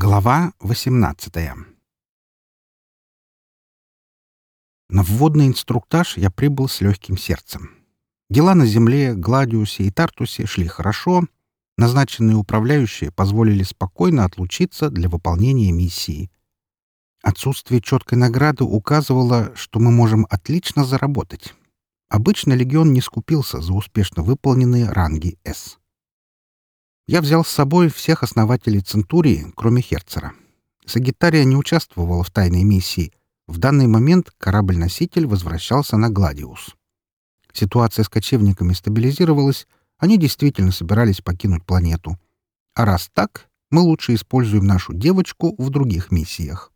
Глава 18 На вводный инструктаж я прибыл с легким сердцем. Дела на Земле, Гладиусе и Тартусе шли хорошо. Назначенные управляющие позволили спокойно отлучиться для выполнения миссии. Отсутствие четкой награды указывало, что мы можем отлично заработать. Обычно легион не скупился за успешно выполненные ранги «С». Я взял с собой всех основателей Центурии, кроме Херцера. Сагитария не участвовала в тайной миссии. В данный момент корабль-носитель возвращался на Гладиус. Ситуация с кочевниками стабилизировалась, они действительно собирались покинуть планету. А раз так, мы лучше используем нашу девочку в других миссиях.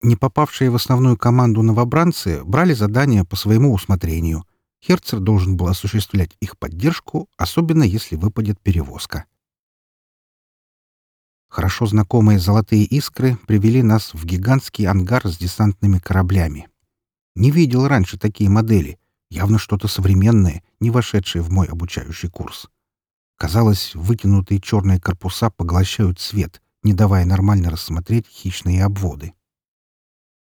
Не попавшие в основную команду новобранцы брали задания по своему усмотрению. Херцер должен был осуществлять их поддержку, особенно если выпадет перевозка. Хорошо знакомые золотые искры привели нас в гигантский ангар с десантными кораблями. Не видел раньше такие модели, явно что-то современное, не вошедшее в мой обучающий курс. Казалось, вытянутые черные корпуса поглощают свет, не давая нормально рассмотреть хищные обводы.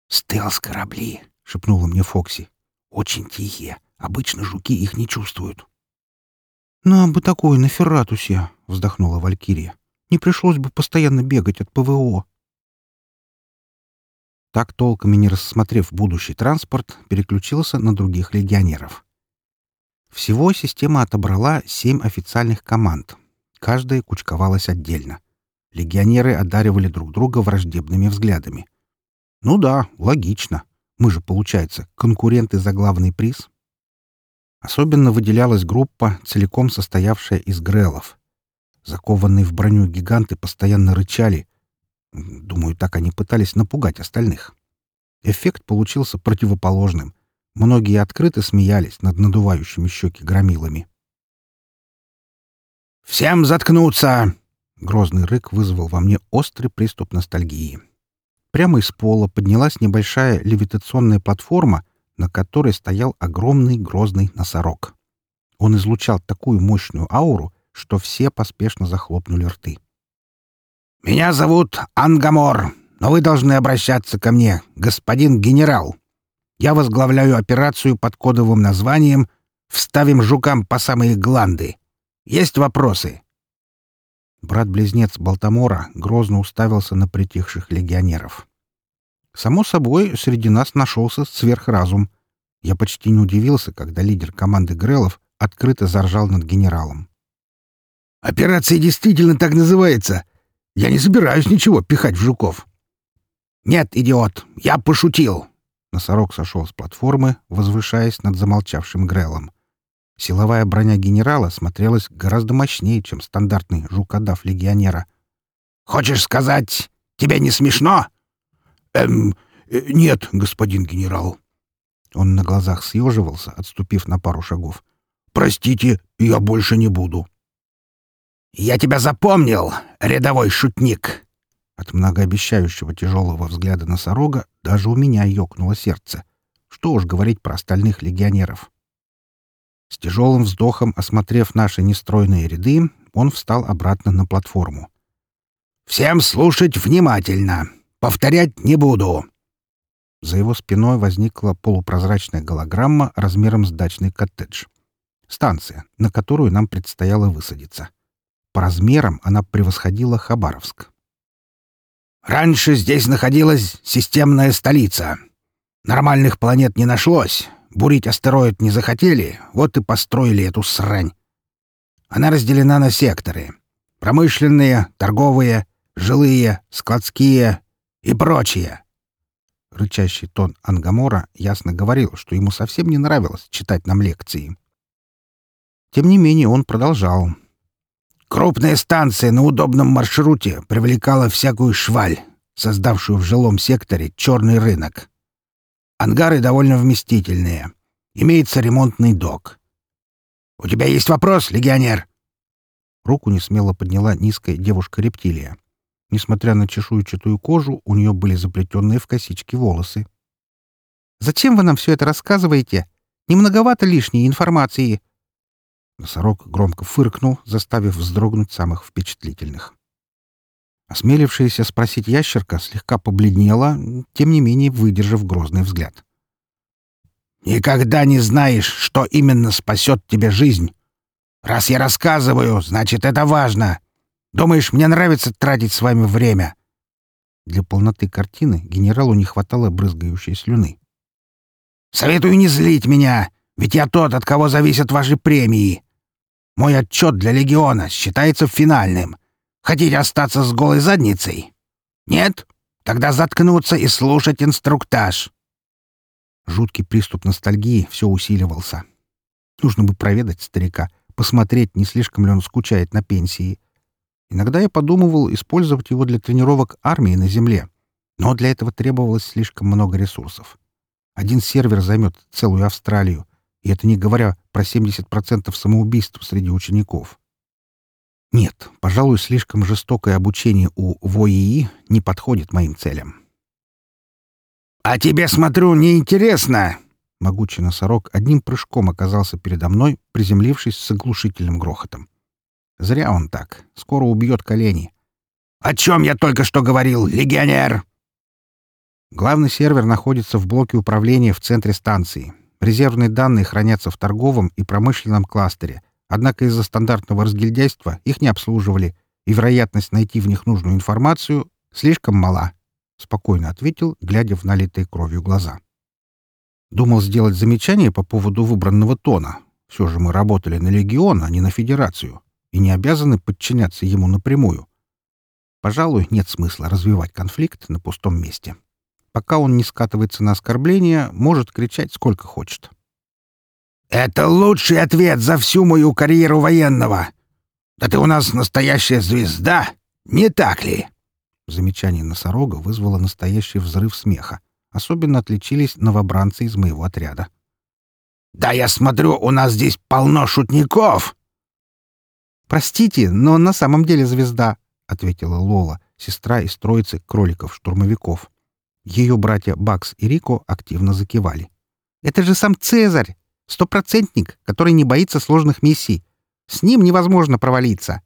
«Стелс-корабли», — шепнула мне Фокси. «Очень тихие. Обычно жуки их не чувствуют. «Нам бы такое на Ферратусе», — вздохнула Валькирия. «Не пришлось бы постоянно бегать от ПВО». Так, толком и не рассмотрев будущий транспорт, переключился на других легионеров. Всего система отобрала семь официальных команд. Каждая кучковалась отдельно. Легионеры одаривали друг друга враждебными взглядами. Ну да, логично. Мы же, получается, конкуренты за главный приз. Особенно выделялась группа, целиком состоявшая из грелов. Закованные в броню гиганты постоянно рычали. Думаю, так они пытались напугать остальных. Эффект получился противоположным. Многие открыто смеялись над надувающими щеки громилами. «Всем заткнуться!» Грозный рык вызвал во мне острый приступ ностальгии. Прямо из пола поднялась небольшая левитационная платформа, на которой стоял огромный грозный носорог. Он излучал такую мощную ауру, что все поспешно захлопнули рты. «Меня зовут Ангамор, но вы должны обращаться ко мне, господин генерал. Я возглавляю операцию под кодовым названием «Вставим жукам по самые гланды». Есть вопросы?» Брат-близнец Балтамора грозно уставился на притихших легионеров. Само собой, среди нас нашелся сверхразум. Я почти не удивился, когда лидер команды Грелов открыто заржал над генералом. «Операция действительно так называется. Я не собираюсь ничего пихать в жуков». «Нет, идиот, я пошутил!» Носорог сошел с платформы, возвышаясь над замолчавшим Грелом. Силовая броня генерала смотрелась гораздо мощнее, чем стандартный жукодав легионера. «Хочешь сказать, тебе не смешно?» «Эм, э, нет, господин генерал». Он на глазах съеживался, отступив на пару шагов. «Простите, я больше не буду». «Я тебя запомнил, рядовой шутник!» От многообещающего тяжелого взгляда носорога даже у меня ёкнуло сердце. Что уж говорить про остальных легионеров. С тяжелым вздохом, осмотрев наши нестройные ряды, он встал обратно на платформу. «Всем слушать внимательно! Повторять не буду!» За его спиной возникла полупрозрачная голограмма размером с дачный коттедж. Станция, на которую нам предстояло высадиться. По размерам она превосходила Хабаровск. «Раньше здесь находилась системная столица. Нормальных планет не нашлось. Бурить астероид не захотели, вот и построили эту срань. Она разделена на секторы. Промышленные, торговые, жилые, складские и прочие. Рычащий тон Ангамора ясно говорил, что ему совсем не нравилось читать нам лекции. Тем не менее он продолжал. Крупная станция на удобном маршруте привлекала всякую шваль, создавшую в жилом секторе черный рынок. Ангары довольно вместительные. Имеется ремонтный док. «У тебя есть вопрос, легионер?» Руку несмело подняла низкая девушка-рептилия. Несмотря на чешуйчатую кожу, у нее были заплетенные в косички волосы. «Зачем вы нам все это рассказываете? Не многовато лишней информации?» Носорог громко фыркнул, заставив вздрогнуть самых впечатлительных. Осмелившаяся спросить ящерка слегка побледнела, тем не менее выдержав грозный взгляд. «Никогда не знаешь, что именно спасет тебе жизнь. Раз я рассказываю, значит, это важно. Думаешь, мне нравится тратить с вами время?» Для полноты картины генералу не хватало брызгающей слюны. «Советую не злить меня, ведь я тот, от кого зависят ваши премии. Мой отчет для легиона считается финальным. Хотите остаться с голой задницей? Нет? Тогда заткнуться и слушать инструктаж». Жуткий приступ ностальгии все усиливался. Нужно бы проведать старика, посмотреть, не слишком ли он скучает на пенсии. Иногда я подумывал использовать его для тренировок армии на Земле, но для этого требовалось слишком много ресурсов. Один сервер займет целую Австралию, и это не говоря про 70% самоубийств среди учеников. Нет, пожалуй, слишком жестокое обучение у ВОИИ не подходит моим целям. «А тебе, смотрю, неинтересно!» Могучий носорог одним прыжком оказался передо мной, приземлившись с оглушительным грохотом. Зря он так. Скоро убьет колени. «О чем я только что говорил, легионер?» Главный сервер находится в блоке управления в центре станции. Резервные данные хранятся в торговом и промышленном кластере, однако из-за стандартного разгильдяйства их не обслуживали, и вероятность найти в них нужную информацию слишком мала, — спокойно ответил, глядя в налитые кровью глаза. Думал сделать замечание по поводу выбранного тона. Все же мы работали на Легион, а не на Федерацию, и не обязаны подчиняться ему напрямую. Пожалуй, нет смысла развивать конфликт на пустом месте. Пока он не скатывается на оскорбление, может кричать сколько хочет. «Это лучший ответ за всю мою карьеру военного! Да ты у нас настоящая звезда, не так ли?» Замечание носорога вызвало настоящий взрыв смеха. Особенно отличились новобранцы из моего отряда. «Да я смотрю, у нас здесь полно шутников!» «Простите, но на самом деле звезда», — ответила Лола, сестра из троицы кроликов-штурмовиков. Ее братья Бакс и Рико активно закивали. «Это же сам Цезарь! Стопроцентник, который не боится сложных миссий. С ним невозможно провалиться!»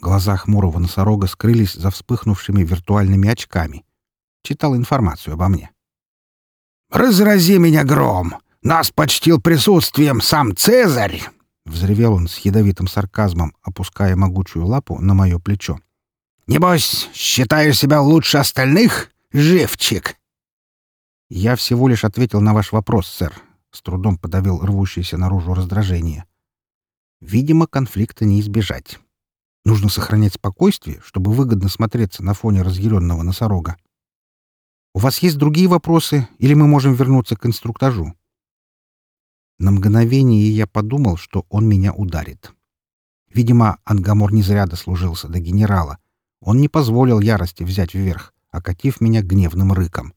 Глаза хмурого носорога скрылись за вспыхнувшими виртуальными очками. Читал информацию обо мне. «Разрази меня гром! Нас почтил присутствием сам Цезарь!» Взревел он с ядовитым сарказмом, опуская могучую лапу на мое плечо. «Небось, считаешь себя лучше остальных, живчик?» «Я всего лишь ответил на ваш вопрос, сэр», — с трудом подавил рвущееся наружу раздражение. «Видимо, конфликта не избежать. Нужно сохранять спокойствие, чтобы выгодно смотреться на фоне разъяренного носорога. У вас есть другие вопросы, или мы можем вернуться к инструктажу?» На мгновение я подумал, что он меня ударит. Видимо, Ангамор не зря дослужился до генерала. Он не позволил ярости взять вверх, окатив меня гневным рыком.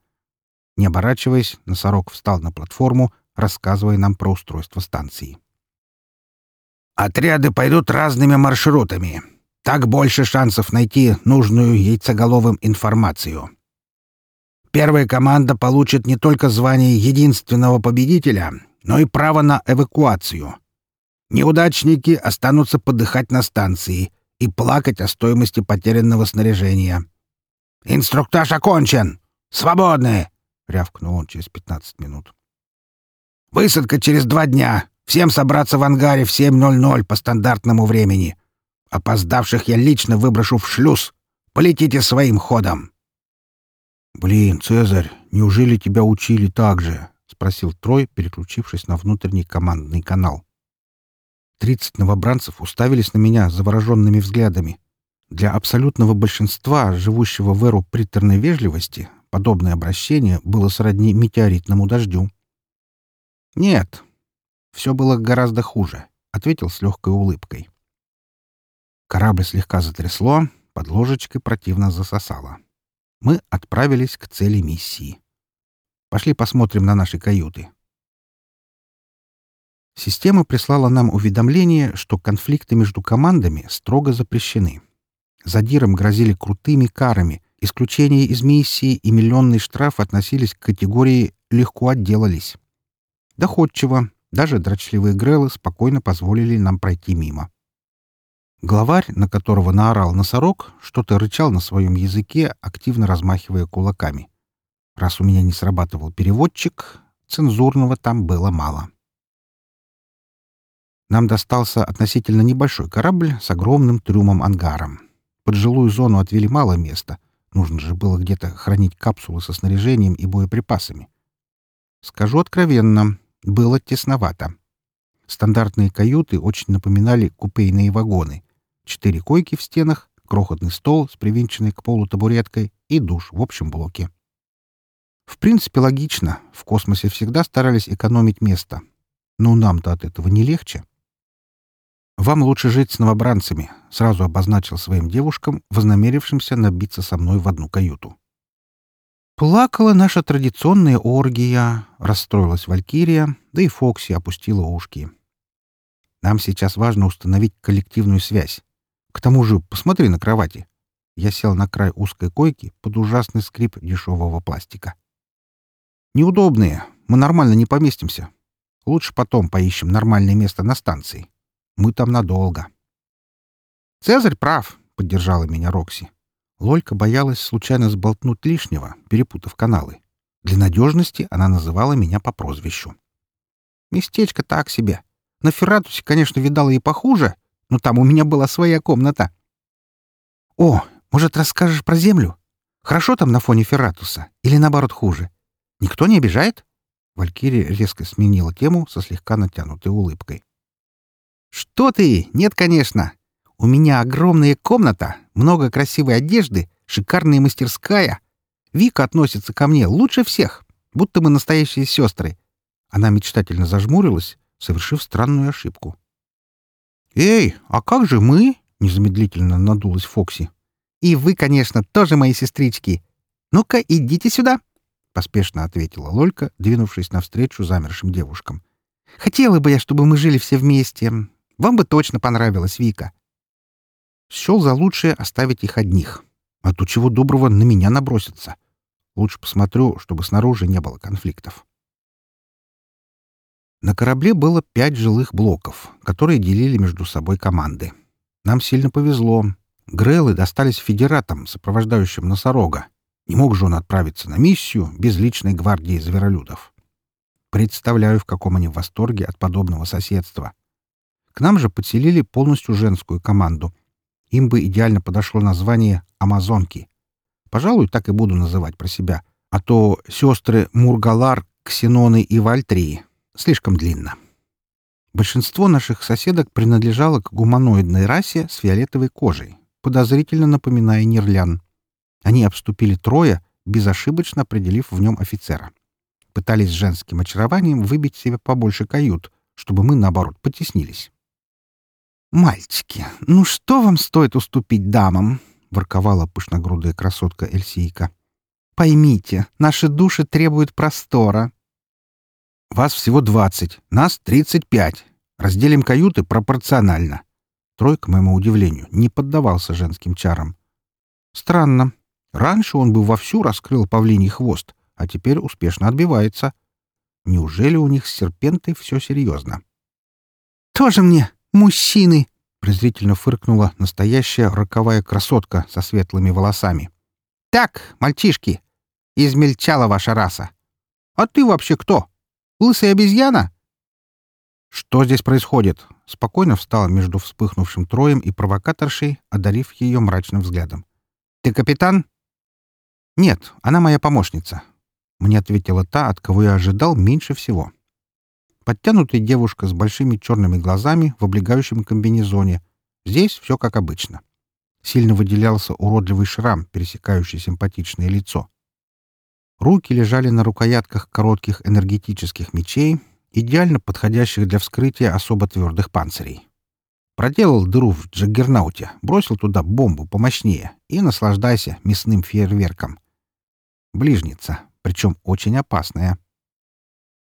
Не оборачиваясь, носорог встал на платформу, рассказывая нам про устройство станции. «Отряды пойдут разными маршрутами. Так больше шансов найти нужную яйцеголовым информацию. Первая команда получит не только звание единственного победителя, но и право на эвакуацию. Неудачники останутся подыхать на станции и плакать о стоимости потерянного снаряжения. «Инструктаж окончен! Свободны!» — рявкнул он через 15 минут. «Высадка через два дня. Всем собраться в ангаре в 7.00 по стандартному времени. Опоздавших я лично выброшу в шлюз. Полетите своим ходом». «Блин, Цезарь, неужели тебя учили так же?» — спросил Трой, переключившись на внутренний командный канал. Тридцать новобранцев уставились на меня завороженными взглядами. Для абсолютного большинства, живущего в эру приторной вежливости, подобное обращение было сродни метеоритному дождю. «Нет, все было гораздо хуже», — ответил с легкой улыбкой. Корабль слегка затрясло, под ложечкой противно засосало. Мы отправились к цели миссии. Пошли посмотрим на наши каюты. Система прислала нам уведомление, что конфликты между командами строго запрещены. Задирам грозили крутыми карами, исключение из миссии и миллионный штраф относились к категории «легко отделались». Доходчиво, даже дрочливые грелы спокойно позволили нам пройти мимо. Главарь, на которого наорал носорог, что-то рычал на своем языке, активно размахивая кулаками. Раз у меня не срабатывал переводчик, цензурного там было мало. Нам достался относительно небольшой корабль с огромным трюмом-ангаром. Под жилую зону отвели мало места. Нужно же было где-то хранить капсулы со снаряжением и боеприпасами. Скажу откровенно, было тесновато. Стандартные каюты очень напоминали купейные вагоны. Четыре койки в стенах, крохотный стол с привинченной к полу табуреткой и душ в общем блоке. В принципе, логично. В космосе всегда старались экономить место. Но нам-то от этого не легче. «Вам лучше жить с новобранцами», — сразу обозначил своим девушкам, вознамерившимся набиться со мной в одну каюту. Плакала наша традиционная оргия, расстроилась Валькирия, да и Фокси опустила ушки. Нам сейчас важно установить коллективную связь. К тому же, посмотри на кровати. Я сел на край узкой койки под ужасный скрип дешевого пластика. Неудобные. Мы нормально не поместимся. Лучше потом поищем нормальное место на станции. Мы там надолго. Цезарь прав, поддержала меня Рокси. Лолька боялась случайно сболтнуть лишнего, перепутав каналы. Для надежности она называла меня по прозвищу. Местечко так себе. На Ферратусе, конечно, видала и похуже, но там у меня была своя комната. О, может, расскажешь про Землю? Хорошо там на фоне Ферратуса? Или наоборот хуже? Никто не обижает?» Валькирия резко сменила тему со слегка натянутой улыбкой. «Что ты? Нет, конечно. У меня огромная комната, много красивой одежды, шикарная мастерская. Вика относится ко мне лучше всех, будто мы настоящие сестры». Она мечтательно зажмурилась, совершив странную ошибку. «Эй, а как же мы?» — незамедлительно надулась Фокси. «И вы, конечно, тоже мои сестрички. Ну-ка, идите сюда!» — поспешно ответила Лолька, двинувшись навстречу замершим девушкам. «Хотела бы я, чтобы мы жили все вместе. Вам бы точно понравилась Вика». Счел за лучшее оставить их одних. А то чего доброго на меня набросится. Лучше посмотрю, чтобы снаружи не было конфликтов. На корабле было пять жилых блоков, которые делили между собой команды. Нам сильно повезло. Грелы достались федератам, сопровождающим носорога. Не мог же он отправиться на миссию без личной гвардии зверолюдов. Представляю, в каком они восторге от подобного соседства. К нам же подселили полностью женскую команду. Им бы идеально подошло название «Амазонки». Пожалуй, так и буду называть про себя. А то сестры Мургалар, Ксеноны и Вальтрии. Слишком длинно. Большинство наших соседок принадлежало к гуманоидной расе с фиолетовой кожей, подозрительно напоминая нерлян. Они обступили трое, безошибочно определив в нем офицера. Пытались женским очарованием выбить себе побольше кают, чтобы мы, наоборот, потеснились. «Мальчики, ну что вам стоит уступить дамам?» — ворковала пышногрудая красотка Эльсийка. «Поймите, наши души требуют простора». «Вас всего двадцать, нас тридцать пять. Разделим каюты пропорционально». Трой, к моему удивлению, не поддавался женским чарам. «Странно. Раньше он бы вовсю раскрыл павлиний хвост, а теперь успешно отбивается. Неужели у них с серпентой все серьезно? «Тоже мне мужчины!» — презрительно фыркнула настоящая роковая красотка со светлыми волосами. «Так, мальчишки, измельчала ваша раса. А ты вообще кто? Лысая обезьяна?» «Что здесь происходит?» Спокойно встала между вспыхнувшим троем и провокаторшей, одарив ее мрачным взглядом. «Ты капитан?» «Нет, она моя помощница», — мне ответила та, от кого я ожидал меньше всего. Подтянутая девушка с большими черными глазами в облегающем комбинезоне. Здесь все как обычно. Сильно выделялся уродливый шрам, пересекающий симпатичное лицо. Руки лежали на рукоятках коротких энергетических мечей, идеально подходящих для вскрытия особо твердых панцирей. Проделал дыру в джаггернауте, бросил туда бомбу помощнее и наслаждайся мясным фейерверком. Ближница, причем очень опасная.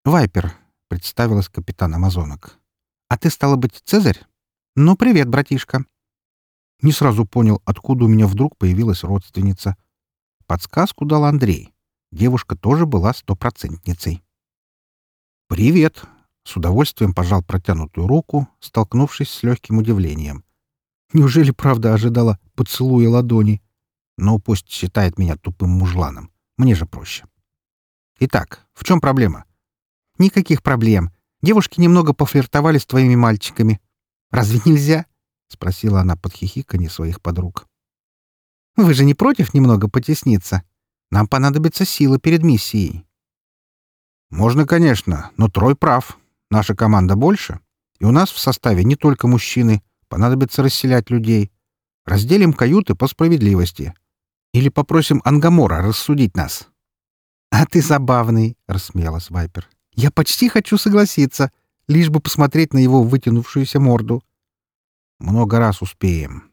«Вайпер», — представилась капитан Амазонок. «А ты, стала быть, Цезарь? Ну, привет, братишка». Не сразу понял, откуда у меня вдруг появилась родственница. Подсказку дал Андрей. Девушка тоже была стопроцентницей. «Привет!» — с удовольствием пожал протянутую руку, столкнувшись с легким удивлением. Неужели правда ожидала поцелуя ладони? Но пусть считает меня тупым мужланом. Мне же проще. Итак, в чем проблема? Никаких проблем. Девушки немного пофлиртовали с твоими мальчиками. Разве нельзя? Спросила она под хихиканье своих подруг. Вы же не против немного потесниться? Нам понадобится сила перед миссией. Можно, конечно, но Трой прав. Наша команда больше, и у нас в составе не только мужчины. Понадобится расселять людей. Разделим каюты по справедливости. Или попросим Ангамора рассудить нас. — А ты забавный, — рассмеялась Вайпер. — Я почти хочу согласиться, лишь бы посмотреть на его вытянувшуюся морду. — Много раз успеем.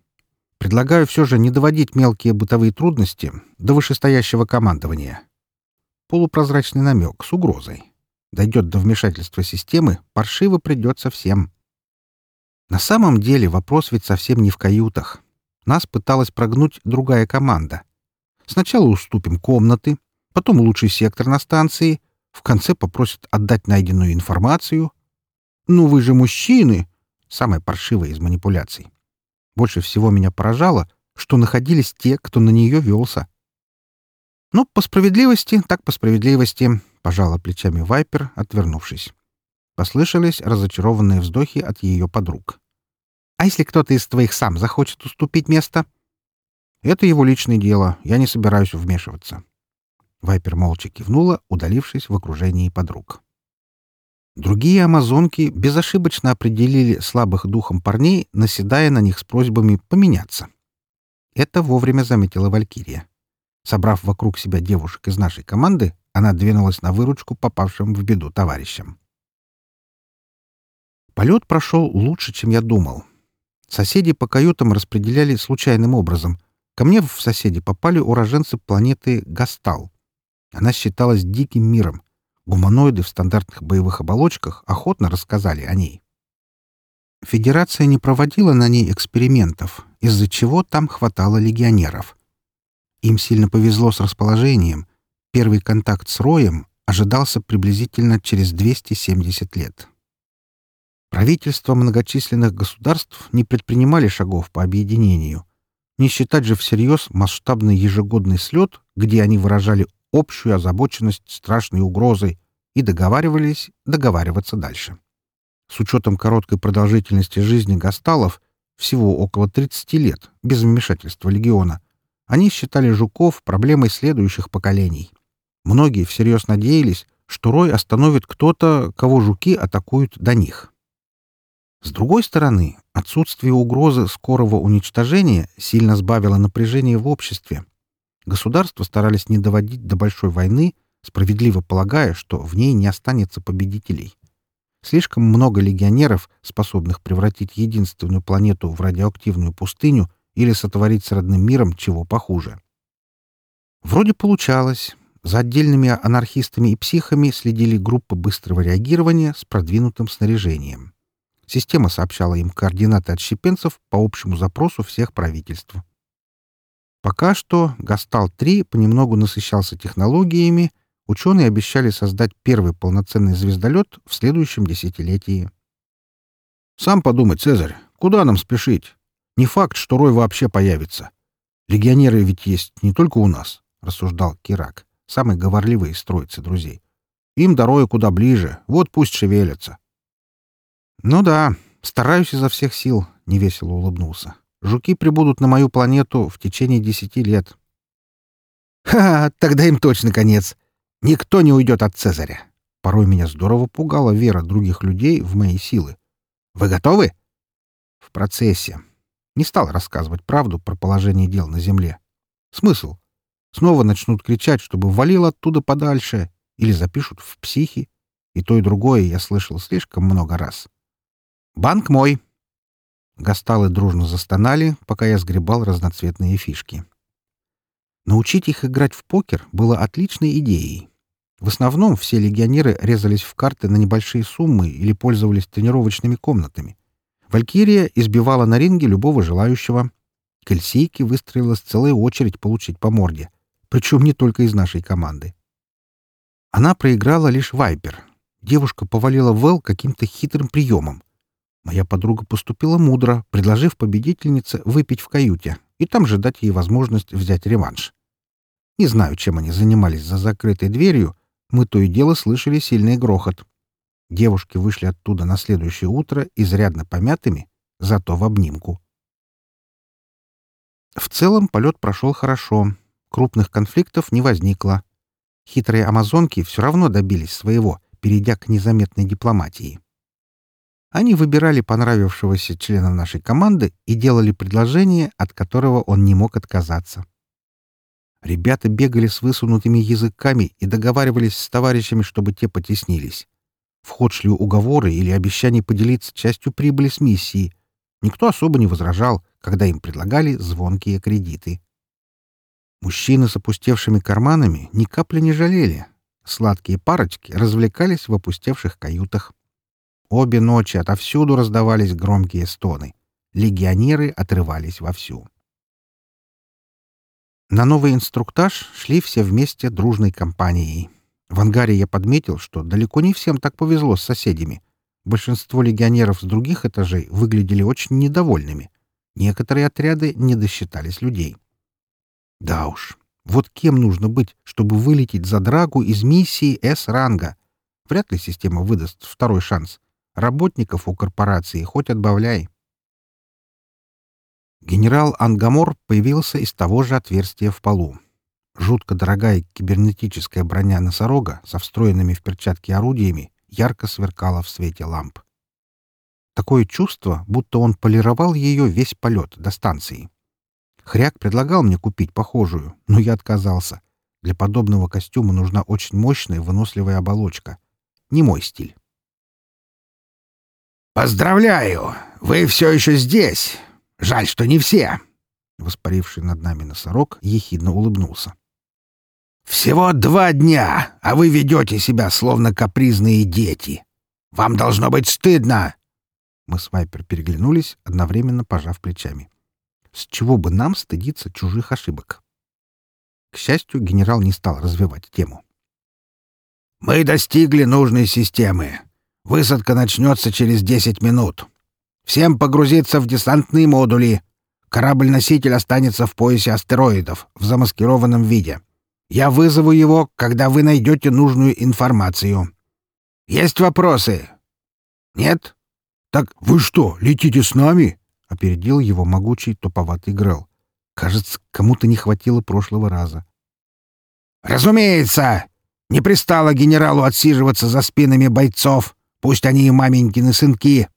Предлагаю все же не доводить мелкие бытовые трудности до вышестоящего командования. Полупрозрачный намек с угрозой. Дойдет до вмешательства системы, паршиво придется всем. На самом деле вопрос ведь совсем не в каютах. Нас пыталась прогнуть другая команда. Сначала уступим комнаты, потом лучший сектор на станции, в конце попросят отдать найденную информацию. «Ну вы же мужчины!» — самая паршивая из манипуляций. Больше всего меня поражало, что находились те, кто на нее велся. «Ну, по справедливости, так по справедливости», — пожала плечами Вайпер, отвернувшись. Послышались разочарованные вздохи от ее подруг. «А если кто-то из твоих сам захочет уступить место?» «Это его личное дело. Я не собираюсь вмешиваться». Вайпер молча кивнула, удалившись в окружении подруг. Другие амазонки безошибочно определили слабых духом парней, наседая на них с просьбами поменяться. Это вовремя заметила Валькирия. Собрав вокруг себя девушек из нашей команды, она двинулась на выручку попавшим в беду товарищам. Полет прошел лучше, чем я думал. Соседи по каютам распределяли случайным образом. Ко мне в соседи попали уроженцы планеты Гастал. Она считалась диким миром. Гуманоиды в стандартных боевых оболочках охотно рассказали о ней. Федерация не проводила на ней экспериментов, из-за чего там хватало легионеров. Им сильно повезло с расположением. Первый контакт с Роем ожидался приблизительно через 270 лет. Правительства многочисленных государств не предпринимали шагов по объединению. Не считать же всерьез масштабный ежегодный слет, где они выражали общую озабоченность страшной угрозой и договаривались договариваться дальше. С учетом короткой продолжительности жизни гасталов, всего около 30 лет, без вмешательства легиона, они считали жуков проблемой следующих поколений. Многие всерьез надеялись, что Рой остановит кто-то, кого жуки атакуют до них. С другой стороны, отсутствие угрозы скорого уничтожения сильно сбавило напряжение в обществе. Государства старались не доводить до большой войны, справедливо полагая, что в ней не останется победителей. Слишком много легионеров, способных превратить единственную планету в радиоактивную пустыню или сотворить с родным миром чего похуже. Вроде получалось. За отдельными анархистами и психами следили группы быстрого реагирования с продвинутым снаряжением. Система сообщала им координаты отщепенцев по общему запросу всех правительств. Пока что Гастал-3 понемногу насыщался технологиями, ученые обещали создать первый полноценный звездолет в следующем десятилетии. «Сам подумай, Цезарь, куда нам спешить? Не факт, что Рой вообще появится. Легионеры ведь есть не только у нас», — рассуждал Кирак, самый говорливый из троицы друзей. «Им до Роя куда ближе, вот пусть шевелятся. «Ну да, стараюсь изо всех сил», — невесело улыбнулся. «Жуки прибудут на мою планету в течение десяти лет». «Ха, тогда им точно конец. Никто не уйдет от Цезаря». Порой меня здорово пугала вера других людей в мои силы. «Вы готовы?» «В процессе». Не стал рассказывать правду про положение дел на Земле. Смысл? Снова начнут кричать, чтобы валил оттуда подальше, или запишут в психи. И то, и другое я слышал слишком много раз. «Банк мой!» Гасталы дружно застонали, пока я сгребал разноцветные фишки. Научить их играть в покер было отличной идеей. В основном все легионеры резались в карты на небольшие суммы или пользовались тренировочными комнатами. Валькирия избивала на ринге любого желающего. К Эльсейке выстроилась целая очередь получить по морде, причем не только из нашей команды. Она проиграла лишь Вайпер. Девушка повалила Вэл каким-то хитрым приемом. Моя подруга поступила мудро, предложив победительнице выпить в каюте и там же дать ей возможность взять реванш. Не знаю, чем они занимались за закрытой дверью, мы то и дело слышали сильный грохот. Девушки вышли оттуда на следующее утро изрядно помятыми, зато в обнимку. В целом полет прошел хорошо. Крупных конфликтов не возникло. Хитрые амазонки все равно добились своего, перейдя к незаметной дипломатии. Они выбирали понравившегося члена нашей команды и делали предложение, от которого он не мог отказаться. Ребята бегали с высунутыми языками и договаривались с товарищами, чтобы те потеснились. В ход шли уговоры или обещания поделиться частью прибыли с миссией. Никто особо не возражал, когда им предлагали звонкие кредиты. Мужчины с опустевшими карманами ни капли не жалели. Сладкие парочки развлекались в опустевших каютах. Обе ночи отовсюду раздавались громкие стоны. Легионеры отрывались вовсю. На новый инструктаж шли все вместе дружной компанией. В ангаре я подметил, что далеко не всем так повезло с соседями. Большинство легионеров с других этажей выглядели очень недовольными. Некоторые отряды не досчитались людей. Да уж, вот кем нужно быть, чтобы вылететь за драгу из миссии С-ранга? Вряд ли система выдаст второй шанс. Работников у корпорации хоть отбавляй. Генерал Ангамор появился из того же отверстия в полу. Жутко дорогая кибернетическая броня носорога со встроенными в перчатки орудиями ярко сверкала в свете ламп. Такое чувство, будто он полировал ее весь полет до станции. Хряк предлагал мне купить похожую, но я отказался. Для подобного костюма нужна очень мощная выносливая оболочка. Не мой стиль. «Поздравляю! Вы все еще здесь! Жаль, что не все!» Воспаривший над нами носорог ехидно улыбнулся. «Всего два дня, а вы ведете себя, словно капризные дети. Вам должно быть стыдно!» Мы с Вайпер переглянулись, одновременно пожав плечами. С чего бы нам стыдиться чужих ошибок? К счастью, генерал не стал развивать тему. «Мы достигли нужной системы. Высадка начнется через десять минут. Всем погрузиться в десантные модули. Корабль-носитель останется в поясе астероидов в замаскированном виде. Я вызову его, когда вы найдете нужную информацию. Есть вопросы? Нет? Так вы что, летите с нами? Опередил его могучий туповатый Грел. Кажется, кому-то не хватило прошлого раза. «Разумеется! Не пристало генералу отсиживаться за спинами бойцов, пусть они и маменькины сынки.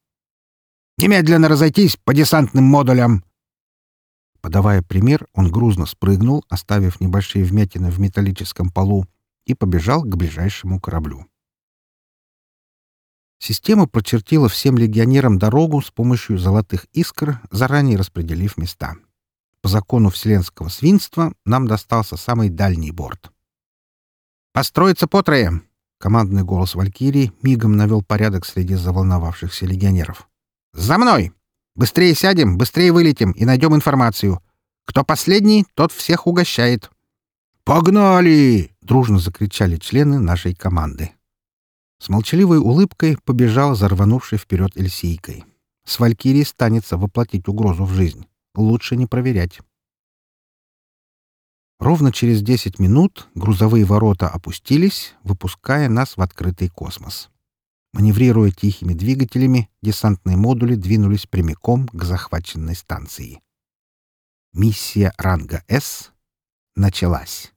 Немедленно разойтись по десантным модулям!» Подавая пример, он грузно спрыгнул, оставив небольшие вмятины в металлическом полу, и побежал к ближайшему кораблю. Система прочертила всем легионерам дорогу с помощью золотых искр, заранее распределив места. По закону вселенского свинства нам достался самый дальний борт. «Построиться по трое!» — командный голос Валькирии мигом навел порядок среди заволновавшихся легионеров. «За мной! Быстрее сядем, быстрее вылетим и найдем информацию. Кто последний, тот всех угощает». «Погнали!» — дружно закричали члены нашей команды. С молчаливой улыбкой побежал за рванувшей вперед Эльсийкой. С Валькирией станется воплотить угрозу в жизнь. Лучше не проверять. Ровно через 10 минут грузовые ворота опустились, выпуская нас в открытый космос. Маневрируя тихими двигателями, десантные модули двинулись прямиком к захваченной станции. Миссия ранга «С» началась.